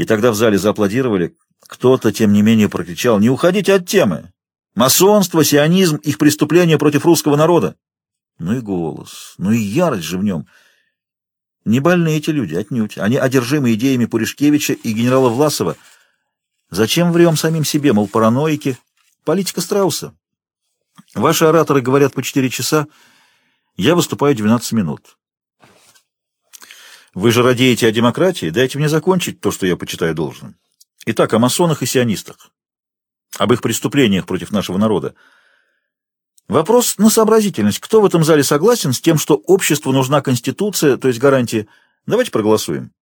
И тогда в зале зааплодировали. Кто-то, тем не менее, прокричал «Не уходите от темы! Масонство, сионизм, их преступления против русского народа!» Ну и голос, ну и ярость же в нем. Не больные эти люди, отнюдь. Они одержимы идеями Пуришкевича и генерала Власова. Зачем врем самим себе, мол, параноики? Политика страуса. Ваши ораторы говорят по четыре часа, я выступаю 12 минут. Вы же радеете о демократии, дайте мне закончить то, что я почитаю должным. Итак, о масонах и сионистах, об их преступлениях против нашего народа. Вопрос на сообразительность. Кто в этом зале согласен с тем, что обществу нужна конституция, то есть гарантии? Давайте проголосуем.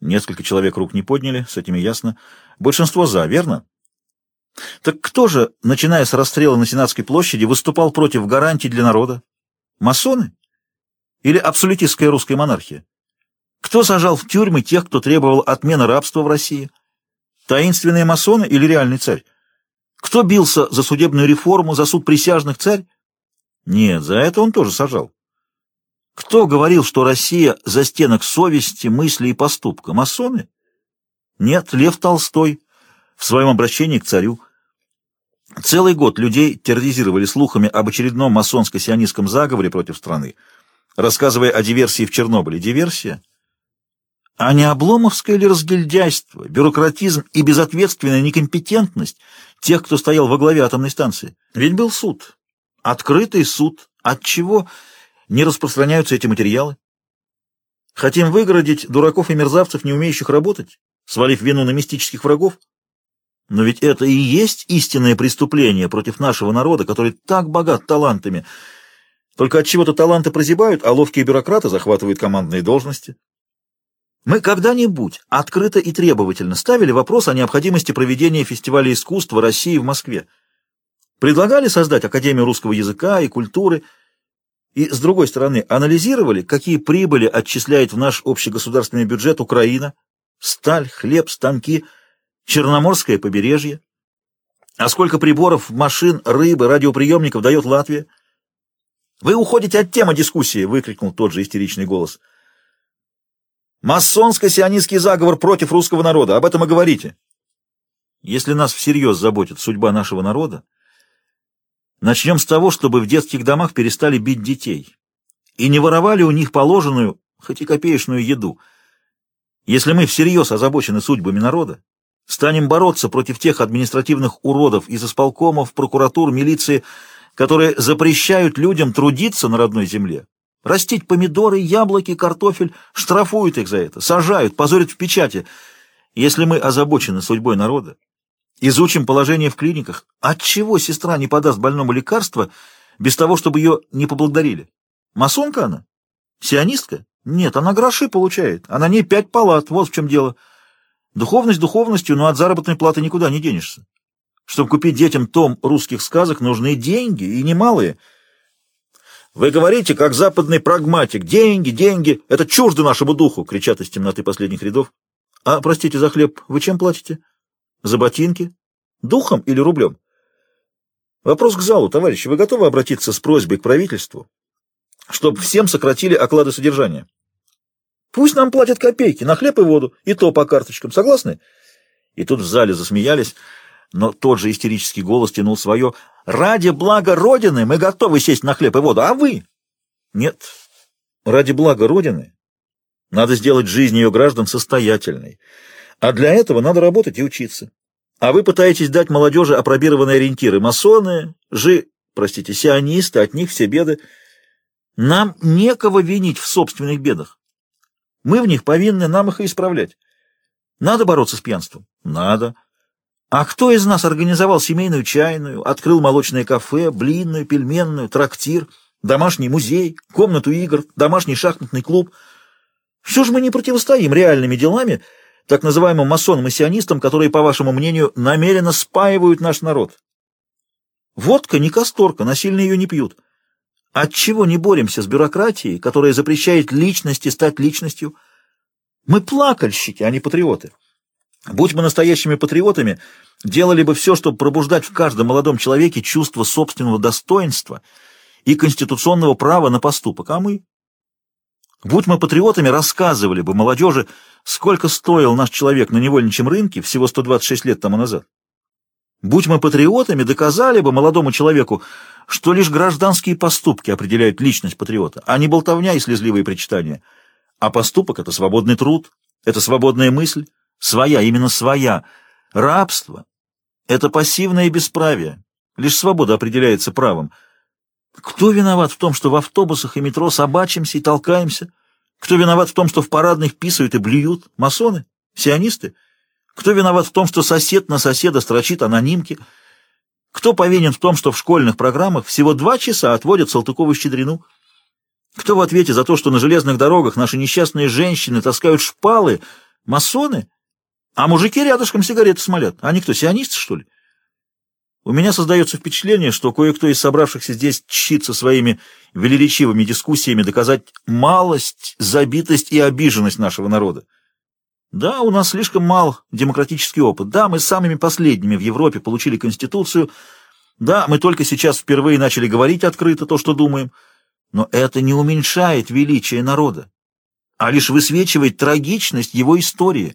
Несколько человек рук не подняли, с этим и ясно. Большинство за, верно? Так кто же, начиная с расстрела на Сенатской площади, выступал против гарантий для народа? Масоны? Или абсолютистская русская монархия? Кто сажал в тюрьмы тех, кто требовал отмены рабства в России? Таинственные масоны или реальный царь? Кто бился за судебную реформу, за суд присяжных царь? Нет, за это он тоже сажал. Кто говорил, что Россия за стенок совести, мысли и поступка? Масоны? Нет, Лев Толстой в своем обращении к царю. Целый год людей терроризировали слухами об очередном масонско-сионистском заговоре против страны, рассказывая о диверсии в Чернобыле. Диверсия? А не обломовское ли разгильдяйство, бюрократизм и безответственная некомпетентность тех, кто стоял во главе атомной станции? Ведь был суд. Открытый суд. От чего не распространяются эти материалы? Хотим выгородить дураков и мерзавцев, не умеющих работать, свалив вину на мистических врагов? Но ведь это и есть истинное преступление против нашего народа, который так богат талантами. Только от чего-то таланты прозябают, а ловкие бюрократы захватывают командные должности. Мы когда-нибудь открыто и требовательно ставили вопрос о необходимости проведения фестиваля искусства России в Москве. Предлагали создать Академию русского языка и культуры, и, с другой стороны, анализировали, какие прибыли отчисляет в наш общегосударственный бюджет Украина, сталь, хлеб, станки – Черноморское побережье. А сколько приборов, машин, рыбы, радиоприемников дает Латвия? «Вы уходите от темы дискуссии!» — выкрикнул тот же истеричный голос. «Масонско-сионистский заговор против русского народа. Об этом и говорите!» Если нас всерьез заботит судьба нашего народа, начнем с того, чтобы в детских домах перестали бить детей и не воровали у них положенную, хоть и копеечную еду. Если мы всерьез озабочены судьбами народа, Станем бороться против тех административных уродов из исполкомов, прокуратур, милиции, которые запрещают людям трудиться на родной земле. Растить помидоры, яблоки, картофель, штрафуют их за это, сажают, позорят в печати. Если мы озабочены судьбой народа, изучим положение в клиниках, отчего сестра не подаст больному лекарство без того, чтобы ее не поблагодарили? Масонка она? Сионистка? Нет, она гроши получает, а на ней пять палат, вот в чем дело. Духовность духовностью, но от заработной платы никуда не денешься. Чтобы купить детям том русских сказок, нужны деньги, и немалые. «Вы говорите, как западный прагматик, деньги, деньги, это чуждо нашему духу!» — кричат из темноты последних рядов. «А, простите за хлеб, вы чем платите? За ботинки? Духом или рублем?» Вопрос к залу, товарищи. Вы готовы обратиться с просьбой к правительству, чтобы всем сократили оклады содержания? Пусть нам платят копейки на хлеб и воду, и то по карточкам. Согласны?» И тут в зале засмеялись, но тот же истерический голос тянул свое. «Ради блага Родины мы готовы сесть на хлеб и воду, а вы?» «Нет, ради блага Родины надо сделать жизнь ее граждан состоятельной, а для этого надо работать и учиться. А вы пытаетесь дать молодежи опробированные ориентиры. Масоны, жи, простите, сионисты, от них все беды. Нам некого винить в собственных бедах. Мы в них повинны, нам их и исправлять. Надо бороться с пьянством? Надо. А кто из нас организовал семейную чайную, открыл молочное кафе, блинную, пельменную, трактир, домашний музей, комнату игр, домашний шахматный клуб? Все же мы не противостоим реальными делами так называемым масонам и сионистам, которые, по вашему мнению, намеренно спаивают наш народ. Водка не касторка, насильно ее не пьют. Отчего не боремся с бюрократией, которая запрещает личности стать личностью? Мы плакальщики, а не патриоты. Будь мы настоящими патриотами, делали бы все, чтобы пробуждать в каждом молодом человеке чувство собственного достоинства и конституционного права на поступок. А мы? Будь мы патриотами, рассказывали бы молодежи, сколько стоил наш человек на невольничьем рынке всего 126 лет тому назад. Будь мы патриотами, доказали бы молодому человеку, что лишь гражданские поступки определяют личность патриота, а не болтовня и слезливые причитания. А поступок — это свободный труд, это свободная мысль, своя, именно своя. Рабство — это пассивное бесправие, лишь свобода определяется правом. Кто виноват в том, что в автобусах и метро собачимся и толкаемся? Кто виноват в том, что в парадных писают и блюют? Масоны? Сионисты? Кто виноват в том, что сосед на соседа строчит анонимки? Кто повинен в том, что в школьных программах всего два часа отводят Салтыкову-Щедрину? Кто в ответе за то, что на железных дорогах наши несчастные женщины таскают шпалы? Масоны? А мужики рядышком сигареты смолят. Они кто, сионисты, что ли? У меня создается впечатление, что кое-кто из собравшихся здесь чщится своими велеречивыми дискуссиями доказать малость, забитость и обиженность нашего народа. Да, у нас слишком мал демократический опыт. Да, мы самыми последними в Европе получили Конституцию. Да, мы только сейчас впервые начали говорить открыто то, что думаем. Но это не уменьшает величие народа, а лишь высвечивает трагичность его истории.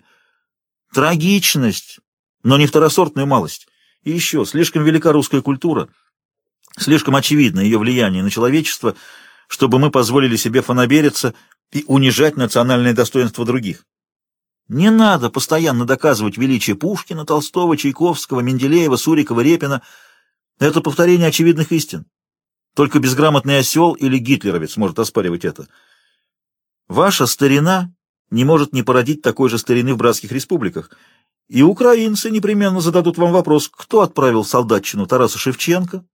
Трагичность, но не второсортную малость. И еще, слишком велика русская культура, слишком очевидно ее влияние на человечество, чтобы мы позволили себе фанабериться и унижать национальное достоинство других. Не надо постоянно доказывать величие Пушкина, Толстого, Чайковского, Менделеева, Сурикова, Репина. Это повторение очевидных истин. Только безграмотный осел или гитлеровец может оспаривать это. Ваша старина не может не породить такой же старины в братских республиках. И украинцы непременно зададут вам вопрос, кто отправил солдатчину Тараса Шевченко?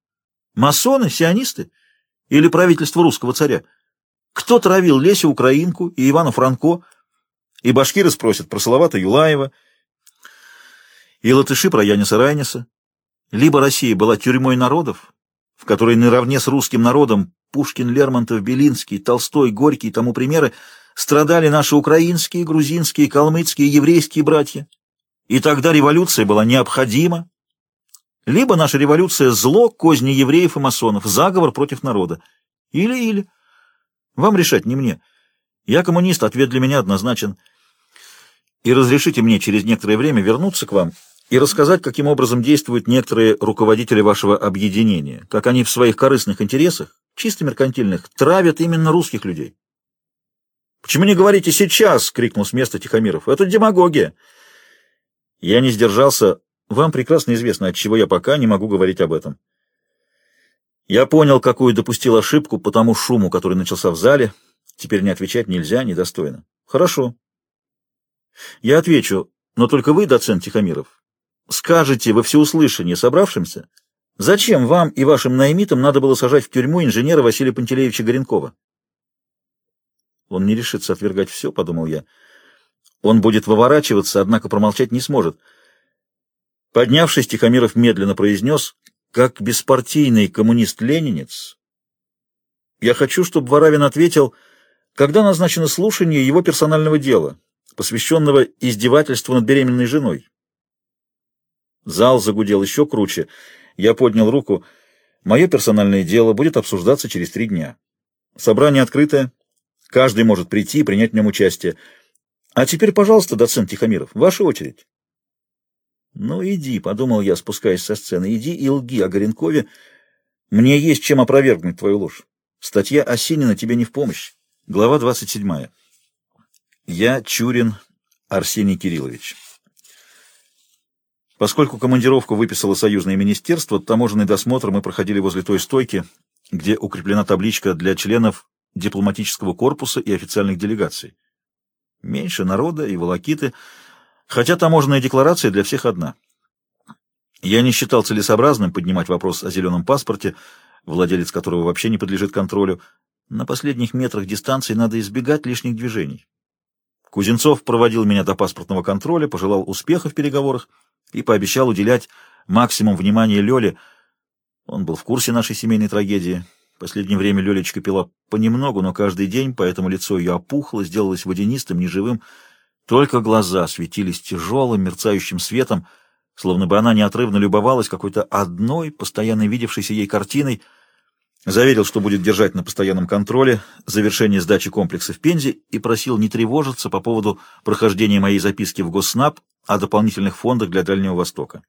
Масоны, сионисты? Или правительство русского царя? Кто травил Лесю Украинку и Ивана Франко? И башкиры спросят про Салавата Юлаева, и латыши про Яниса Райниса. Либо Россия была тюрьмой народов, в которой наравне с русским народом Пушкин, Лермонтов, Белинский, Толстой, Горький и тому примеры страдали наши украинские, грузинские, калмыцкие, еврейские братья. И тогда революция была необходима. Либо наша революция – зло, козни евреев и масонов, заговор против народа. Или-или. Вам решать, не мне. Я коммунист, ответ для меня однозначен. И разрешите мне через некоторое время вернуться к вам и рассказать, каким образом действуют некоторые руководители вашего объединения, как они в своих корыстных интересах, чисто меркантильных, травят именно русских людей. «Почему не говорите сейчас?» — крикнул с места Тихомиров. «Это демагогия!» Я не сдержался. Вам прекрасно известно, от чего я пока не могу говорить об этом. Я понял, какую допустил ошибку по тому шуму, который начался в зале, — Теперь не отвечать нельзя, недостойно. Хорошо. Я отвечу, но только вы, доцент Тихомиров, скажете во всеуслышание собравшимся, зачем вам и вашим наймитам надо было сажать в тюрьму инженера Василия Пантелеевича Горенкова? Он не решится отвергать все, подумал я. Он будет выворачиваться, однако промолчать не сможет. Поднявшись, Тихомиров медленно произнес, как беспартийный коммунист-ленинец, я хочу, чтобы Воравин ответил — когда назначено слушание его персонального дела, посвященного издевательству над беременной женой? Зал загудел еще круче. Я поднял руку. Мое персональное дело будет обсуждаться через три дня. Собрание открытое. Каждый может прийти и принять в нем участие. А теперь, пожалуйста, доцент Тихомиров, ваша очередь. Ну, иди, — подумал я, спускаясь со сцены, — иди и лги о Горенкове. Мне есть чем опровергнуть твою ложь. Статья Осинина тебе не в помощь. Глава 27. Я Чурин Арсений Кириллович. Поскольку командировку выписало союзное министерство, таможенный досмотр мы проходили возле той стойки, где укреплена табличка для членов дипломатического корпуса и официальных делегаций. Меньше народа и волокиты, хотя таможенная декларация для всех одна. Я не считал целесообразным поднимать вопрос о зеленом паспорте, владелец которого вообще не подлежит контролю, на последних метрах дистанции надо избегать лишних движений. Кузенцов проводил меня до паспортного контроля, пожелал успеха в переговорах и пообещал уделять максимум внимания Лёле. Он был в курсе нашей семейной трагедии. Последнее время Лёлечка пила понемногу, но каждый день, поэтому лицо ее опухло, сделалось водянистым, неживым. Только глаза светились тяжелым, мерцающим светом, словно бы она неотрывно любовалась какой-то одной, постоянно видевшейся ей картиной — Заверил, что будет держать на постоянном контроле завершение сдачи комплекса в Пензе и просил не тревожиться по поводу прохождения моей записки в Госнаб о дополнительных фондах для Дальнего Востока.